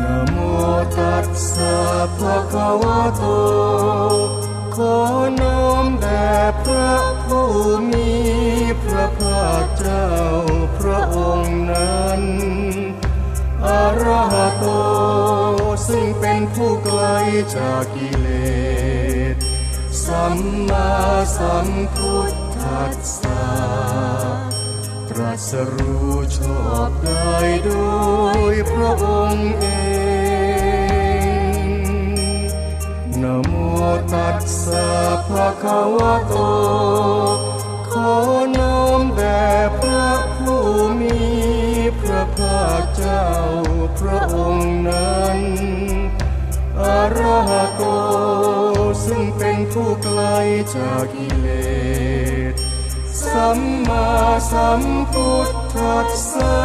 นโมตัสสะภะคะวะโต ขอน้อมแด่พระผู้มีพระภาคเจ้าพระองค์นั้นอรหโต ซึ่งเป็นผู้ไกลจากกิเลส สัมมาสัมพุทธัสสะตรัสรู้ชอบได้โดยพระองค์เอง โมตัสสะภะคะวะโต ขอน้อมแด่พระผู้มีพระภาคเจ้าพระองค์นั้นอะระหะโต ซึ่งเป็นผู้ไกลจากกิเลส สัมมาสัมพุทธัสสะ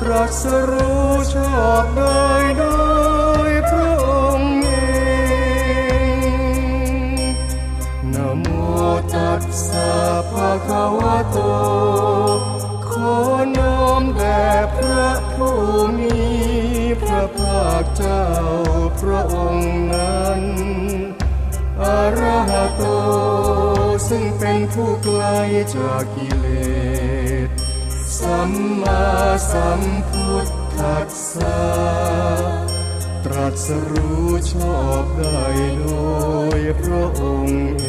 ตรัสรู้ชอบได้ ภะคะวะโต ขอน้อมแด่พระผู้มีพระภาคเจ้าพระองค์นั้นอรหะโต ซึ่งเป็นผู้ไกลจากกิเลส สัมมาสัมพุทธัสสะตรัสรู้ชอบได้โดยพระองค์